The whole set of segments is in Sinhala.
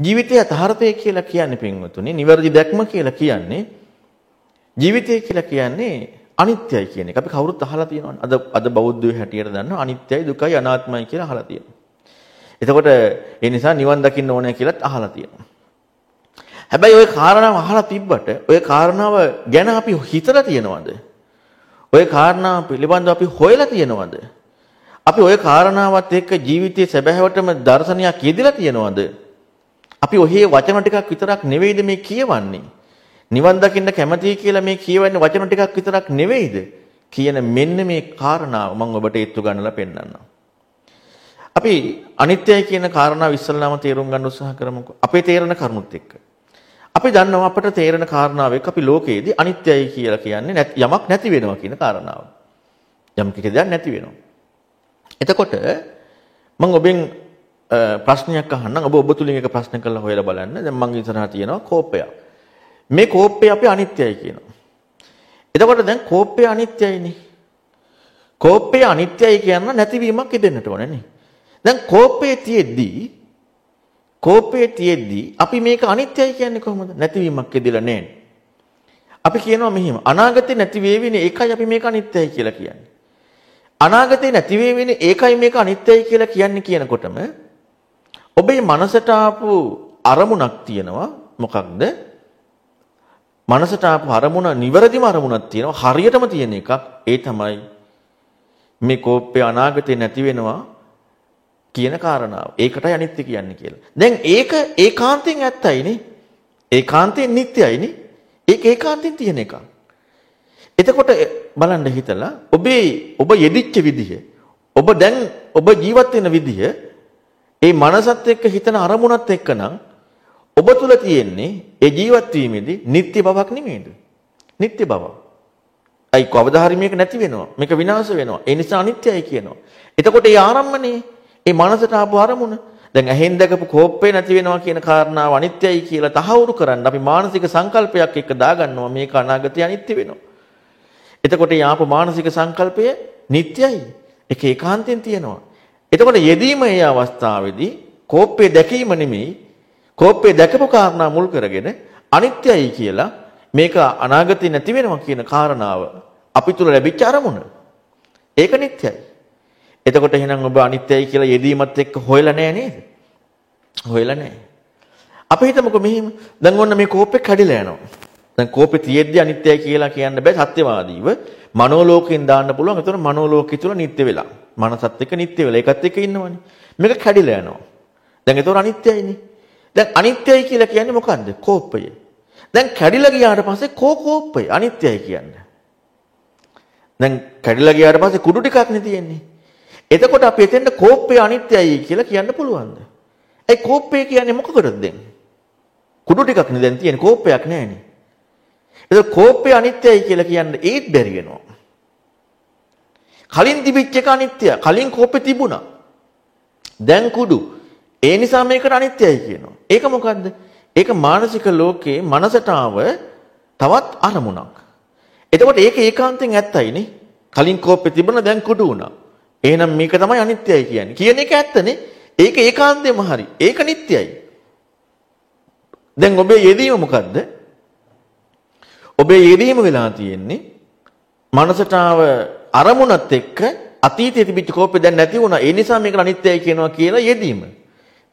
ජීවිතය යථාර්ථය කියලා කියන්නේ පින්වතුනි, නිවැරදි දැක්ම කියලා කියන්නේ ජීවිතය කියලා කියන්නේ අනිත්‍යයි කියන එක. අපි කවුරුත් අහලා තියෙනවනේ. අද අද බෞද්ධයෝ හැටියට දන්නවා අනිත්‍යයි දුකයි අනාත්මයි කියලා අහලා තියෙනවා. එතකොට ඒ නිසා නිවන් දකින්න ඕනේ කියලාත් අහලා තියෙනවා. හැබැයි ওই කාරණාව අහලා තිබ්බට ওই කාරණාව ගැන අපි හිතලා තියෙනවද? ওই කාරණාව පිළිබඳව අපි හොයලා තියෙනවද? අපි ওই කාරණාවත් එක්ක ජීවිතයේ සැබෑවටම දර්ශනයක් යෙදලා තියෙනවද? අපි ඔහේ වචන ටිකක් විතරක් නෙවෙයිද මේ කියවන්නේ? නිවන් දකින්න කැමතියි කියලා මේ කියවන්නේ වචන ටිකක් විතරක් නෙවෙයිද? කියන මෙන්න මේ කාරණාව මම ඔබට ඒත්තු ගන්නලා පෙන්නන්නම්. අපි අනිත්‍යයි කියන කාරණාව ඉස්සල්ලාම තේරුම් ගන්න උත්සාහ කරමුකෝ. අපේ තේරෙන කරුණුත් එක්ක. අපි දන්නවා අපට තේරෙන කාරණාව එක්ක අපි ලෝකයේදී අනිත්‍යයි කියලා කියන්නේ යමක් නැති වෙනවා කියන කාරණාව. යම් කිසි දෙයක් නැති වෙනවා. එතකොට මම ඔබෙන් ප්‍රශ්නයක් අහන්නම්. ඔබ ඔබ තුලින් එක ප්‍රශ්න කරලා හොයලා බලන්න. දැන් මම ඉස්සරහා තියෙනවා කෝපයක්. මේ කෝපය අපි අනිත්‍යයි කියනවා. එතකොට දැන් කෝපය අනිත්‍යයිනේ. කෝපය අනිත්‍යයි කියන නැතිවීමක් ඉදෙන්නට ඕනේ නේ. දැන් කෝපයේ තියෙද්දී කෝපයේ තියෙද්දී අපි මේක අනිත්‍යයි කියන්නේ කොහොමද? නැතිවීමක් ඉදෙලා නැහැ. අපි කියනවා මෙහිම අනාගතේ නැති වේවිනේ ඒකයි අපි මේක අනිත්‍යයි කියලා කියන්නේ. අනාගතේ නැති වේවිනේ ඒකයි මේක අනිත්‍යයි කියලා කියන්නේ කියනකොටම ඔබේ මනසට ආපු අරමුණක් තියෙනවා මොකක්ද? මනසට ආපු අරමුණ නිවැරදිම අරමුණක් තියෙනවා හරියටම තියෙන එකක් ඒ තමයි මේ කෝපය අනාගතේ නැති වෙනවා කියන කාරණාව. ඒකටයි අනිත්‍ය කියන්නේ කියලා. දැන් ඒක ඒකාන්තයෙන් ඇත්තයිනේ. ඒකාන්තයෙන් නිට්ටයයිනේ. ඒක ඒකාන්තයෙන් තියෙන එකක්. එතකොට බලන්න හිතලා ඔබේ ඔබ යෙදිච්ච විදිහ ඔබ දැන් ඔබ ජීවත් වෙන විදිහ ඒ මනසත් එක්ක හිතන අරමුණත් එක්කනම් ඔබ තුල තියෙන්නේ ඒ ජීවත් වීමේදී නිත්‍ය බවක් නෙමෙයිද? නිත්‍ය බව. අයි කවදා හරි මේක නැති වෙනවා. මේක විනාශ වෙනවා. ඒ නිසා අනිත්‍යයි කියනවා. එතකොට ඒ ආරම්මනේ ඒ මනසට ආපු අරමුණ දැන් ඇහෙන් දැකපු කෝප්පේ නැති වෙනවා කියන කාරණාව අනිත්‍යයි කියලා තහවුරු කරන්න අපි මානසික සංකල්පයක් එක්ක දාගන්නවා මේක අනාගතය අනිත්‍ය වෙනවා. එතකොට යාපු මානසික සංකල්පය නිට්ටයයි. ඒක ඒකාන්තයෙන් තියෙනවා. එතකොට යෙදීම ඒ අවස්ථාවේදී කෝප්පේ දැකීම නෙමෙයි කෝප්පේ දැකපු කාරණා මුල් කරගෙන අනිත්‍යයි කියලා මේක අනාගතේ නැති වෙනවා කියන කාරණාව අපි තුල ලැබිච්ච අරමුණ. ඒක නිට්ටයයි. එතකොට එහෙනම් ඔබ අනිත්‍යයි කියලා යෙදීමත් එක්ක හොයලා නැහැ නේද? හොයලා නැහැ. අපි හිතමුකෝ මෙහිම දැන් ඔන්න මේ කෝප්පේ කැඩිලා යනවා. දැන් කෝපේ තියෙද්දි අනිත්‍යයි කියලා කියන්න බෑ සත්‍යවාදීව. මනෝලෝකයෙන් දාන්න පුළුවන්. ඒතර මනෝලෝකෙ තුල නිට්ටය වෙලා. මනසත් එක්ක නිට්ටය වෙලා. ඒකත් එක්ක ඉන්නවනේ. මේක කැඩිලා යනවා. දැන් ඒතර අනිත්‍යයිනේ. දැන් අනිත්‍යයි කියලා කියන්නේ මොකන්ද? කෝපය. දැන් කැඩිලා ගියාට පස්සේ කෝ කෝපය අනිත්‍යයි කියන්නේ. දැන් කැඩිලා ගියාට පස්සේ කුඩු ටිකක් නේ තියෙන්නේ. එතකොට අපි එතෙන්ට කෝපය අනිත්‍යයි කියලා කියන්න පුළුවන්ද? ඒ කෝපය කියන්නේ මොකකටද දැන්? කුඩු ටිකක් නේ දැන් තියෙන්නේ කෝපයක් නෑනේ. එතකොට කෝපය අනිත්‍යයි කියලා කියන්න ඒත් බැරි වෙනවා. කලින් තිබිච්ච එක අනිත්‍යයි. කලින් කෝපෙ තිබුණා. දැන් කුඩු. ඒ නිසා මේකට අනිත්‍යයි කියනවා. ඒක මොකද්ද? ඒක මානසික ලෝකේ මනසට ආව තවත් අරමුණක්. එතකොට ඒක ඒකාන්තයෙන් ඇත්තයිනේ. කලින් කෝපෙ තිබුණා දැන් කුඩු වුණා. එහෙනම් මේක තමයි අනිත්‍යයි කියන්නේ. කියන එක ඇත්තනේ. ඒක ඒකාන්තයෙන්ම හරි. ඒක නිට්ටයයි. දැන් ඔබේ යෙදීම මොකද්ද? ඔබේ යෙදීම වෙලා තියෙන්නේ මනසට ආව අරමුණත් එක්ක අතීතයේ තිබිච්ච කෝපය දැන් නැති වුණා. ඒ නිසා මේක අනිත්‍යයි කියනවා කියලා යෙදීම.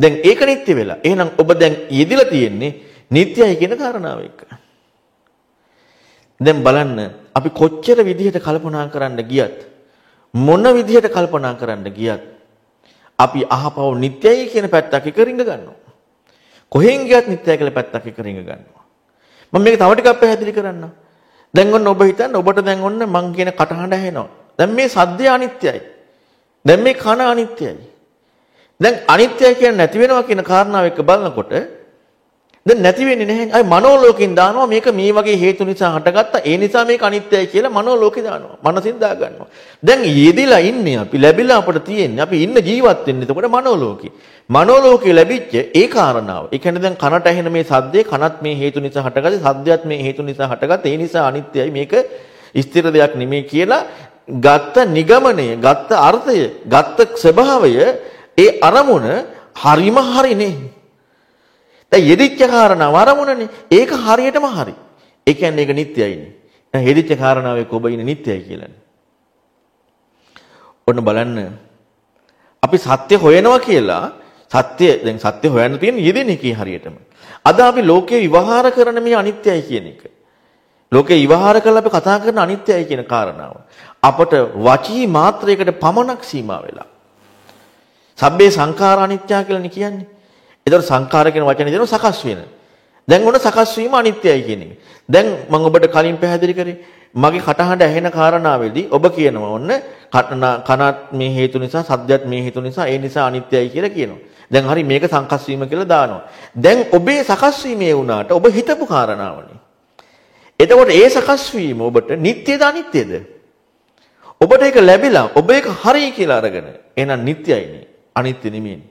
දැන් ඒක නිත්‍ය වෙලා. එහෙනම් ඔබ දැන් යෙදිලා තියෙන්නේ නිත්‍යයි කියන කාරණාව එක්ක. දැන් බලන්න අපි කොච්චර විදිහට කල්පනා කරන්න ගියත් මොන විදිහට කල්පනා කරන්න ගියත් අපි අහපව නිත්‍යයි කියන පැත්තක් එක රිංග ගන්නවා. කොහෙන් ගියත් නිත්‍යයි කියලා පැත්තක් එක රිංග ගන්නවා. මම මේක තව ටිකක් පැහැදිලි කරන්නම්. දැන් ඔන්න ඔබ හිතන්න ඔබට දැන් ඔන්න මං කියන කටහඬ ඇහෙනවා. දැන් මේ සද්දය අනිත්‍යයි. දැන් මේ කන අනිත්‍යයි. දැන් අනිත්‍යයි කියන්නේ නැති වෙනවා කියන කාරණාව එක්ක බලනකොට දැන් නැති වෙන්නේ නැහැ. අය මනෝලෝකෙන් දානවා මේක මේ වගේ හේතු නිසා හටගත්තා. ඒ නිසා මේක අනිත්‍යයි කියලා මනෝලෝකේ දානවා. මනසින් දා ගන්නවා. දැන් යෙදිලා ඉන්නේ අපි ලැබිලා අපට තියෙන්නේ. අපි ඉන්න ජීවත් වෙන්නේ එතකොට මනෝලෝකේ. මනෝලෝකේ ලැබිච්ච ඒ කාරණාව. ඒ කියන්නේ දැන් කනට ඇහෙන මේ සද්දේ කනත් මේ හේතු නිසා හටගත්තේ. සද්දයත් මේ හේතු නිසා හටගත්තේ. ඒ නිසා අනිත්‍යයි මේක ස්ථිර දෙයක් නෙමෙයි කියලා ගත්ත නිගමනය, ගත්ත අර්ථය, ගත්ත ස්වභාවය ඒ අරමුණ හරිම හරිනේ. දැන් යෙදිච්ච කාරණාව අරමුණනේ. ඒක හරියටම හරි. ඒ කියන්නේ ඒක නිට්ටයයිනේ. දැන් යෙදිච්ච කාරණාවේ ඔබ ඉන්නේ නිට්ටයයි කියලානේ. ඔන්න බලන්න. අපි සත්‍ය හොයනවා කියලා සත්‍ය දැන් සත්‍ය හොයන්න තියෙන යෙදෙන එකේ හරියටම. අද අපි ලෝකේ විවහාර කරන මේ අනිත්‍යයි කියන එක. ලෝකේ විවහාර කරලා අපි කතා කරන අනිත්‍යයි කියන කාරණාව. අපට වචී මාත්‍රයකට පමණක් සීමා වෙලා. සබ්බේ සංඛාර අනිත්‍ය කියලානේ කියන්නේ. ඒතර සංඛාර කියන වචනේ දෙනවා සකස් වෙන. දැන් ඔන්න සකස් වීම අනිත්‍යයි කියන එක. දැන් මම ඔබට කලින් පැහැදිලි කරේ මගේ කටහඬ ඇහෙන කාරණාවේදී ඔබ කියනවා ඔන්න කනත් මේ හේතු නිසා සද්දයත් මේ හේතු නිසා ඒ නිසා අනිත්‍යයි කියලා කියනවා. දැන් හරි මේක සංකස් වීම කියලා දානවා. දැන් ඔබේ සකස් වීමේ වුණාට ඔබ හිතපු කාරණාවනේ. එතකොට ඒ සකස් වීම ඔබට නිට්ටයද අනිත්‍යද? ඔබට ඒක ලැබිලා ඔබ ඒක හරි කියලා අරගෙන එහෙනම් නිට්ටයයිනේ. අනිත්‍ය නෙමෙයිනේ.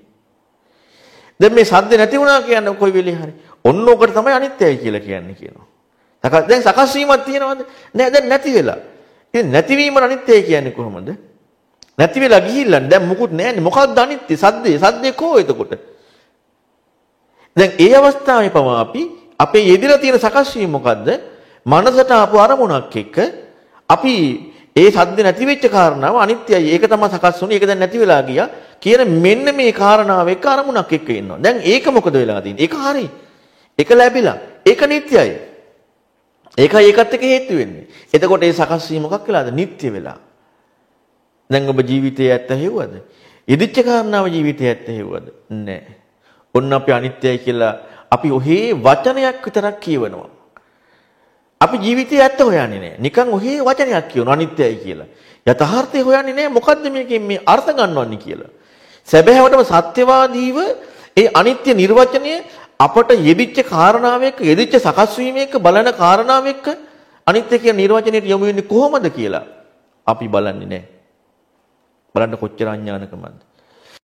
දැන් මේ සද්ද නැති වුණා කියන්නේ කොයි වෙලේ හරි. ඔන්න ඔකට තමයි අනිත්‍යයි කියලා කියන්නේ කියනවා. දැන් සකස් වීමක් තියෙනවද? නෑ දැන් නැති වෙලා. ඉතින් නැතිවීම අනිත්‍යයි කියන්නේ කොහොමද? නැති වෙලා ගිහිල්ලා දැන් මුකුත් නෑනේ. මොකක්ද අනිත්‍ය? සද්දේ. සද්දේ කෝ එතකොට? දැන් ඒ අවස්ථාවේ පවා අපි අපේ යෙදিলা තියෙන සකස් වීම මොකද්ද? මනසට ආපු අරමුණක් එක්ක අපි ඒ සද්ද නැති වෙච්ච කාරණාව අනිත්‍යයි. ඒක තමයි සකස් වුනේ. ඒක දැන් නැති වෙලා ගියා. කියන මෙන්න මේ කාරණාව එක්ක අරමුණක් එක්ක ඉන්නවා. දැන් ඒක මොකද වෙලා තියෙන්නේ? ඒක හරි. ඒක ලැබිලා. ඒක නිට්ටයයි. ඒකයි ඒකත් එක්ක හේතු වෙන්නේ. එතකොට ඒ සකස් වීම මොකක් වෙලාද? නිට්ටය වෙලා. දැන් ඔබ ජීවිතයේ ඇත්ත හෙව්වද? ඉදිච්ච කාරණාව ජීවිතයේ ඇත්ත හෙව්වද? නැහැ. ඔන්න අපි අනිත්‍යයි කියලා අපි ඔහේ වචනයක් විතරක් කියවනවා. අපි ජීවිතයේ ඇත්ත හොයන්නේ නැහැ. නිකන් ඔහේ වචනයක් කියනවා අනිත්‍යයි කියලා. යථාර්ථය හොයන්නේ නැහැ මොකද්ද මේකෙන් මේ අර්ථ ගන්නවන්නේ කියලා. සැබෑවටම සත්‍යවාදීව ඒ අනිත්‍ය නිර්වචනය අපට යෙදිච්ච කාරණාව එක්ක යෙදිච්ච සකස් වීම එක්ක බලන කාරණාව එක්ක අනිත්‍ය කියන නිර්වචනයට යොමු වෙන්නේ කොහොමද කියලා අපි බලන්නේ නැහැ. බලන්න කොච්චර අඥානකමද.